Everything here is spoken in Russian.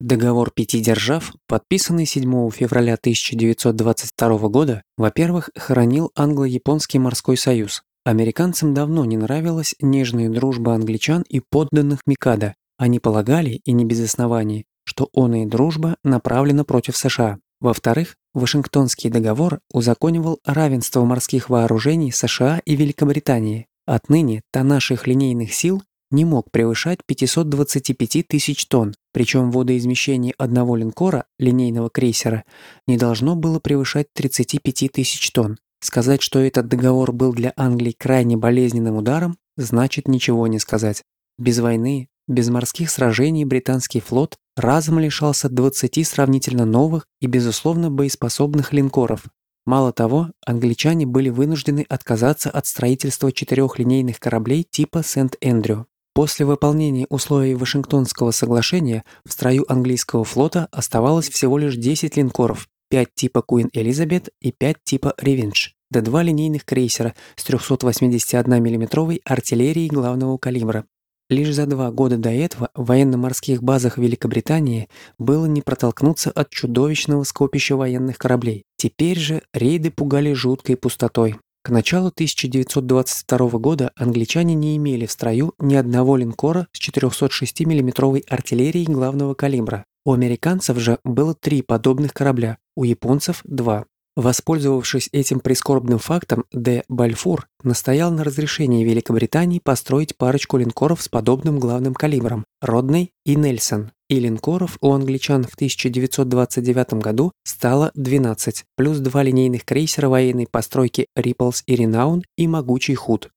Договор пяти держав, подписанный 7 февраля 1922 года, во-первых, хоронил англо-японский морской союз. Американцам давно не нравилась нежная дружба англичан и подданных Микада. Они полагали, и не без оснований, что оная дружба направлена против США. Во-вторых, Вашингтонский договор узаконивал равенство морских вооружений США и Великобритании. Отныне тоннаж их линейных сил не мог превышать 525 тысяч тонн, причем водоизмещение одного линкора, линейного крейсера, не должно было превышать 35 тысяч тонн. Сказать, что этот договор был для Англии крайне болезненным ударом, значит ничего не сказать. Без войны, без морских сражений британский флот разом лишался 20 сравнительно новых и, безусловно, боеспособных линкоров. Мало того, англичане были вынуждены отказаться от строительства четырех линейных кораблей типа Сент-Эндрю. После выполнения условий Вашингтонского соглашения в строю английского флота оставалось всего лишь 10 линкоров, 5 типа Queen Elizabeth и 5 типа Revenge, да два линейных крейсера с 381 миллиметровой артиллерией главного калибра. Лишь за два года до этого в военно-морских базах Великобритании было не протолкнуться от чудовищного скопища военных кораблей. Теперь же рейды пугали жуткой пустотой. К началу 1922 года англичане не имели в строю ни одного линкора с 406 миллиметровой артиллерией главного калибра. У американцев же было три подобных корабля, у японцев – два. Воспользовавшись этим прискорбным фактом, Де Бальфур настоял на разрешении Великобритании построить парочку линкоров с подобным главным калибром – Родней и Нельсон и линкоров у англичан в 1929 году стало 12, плюс два линейных крейсера военной постройки Ripples и Renown и могучий Худ.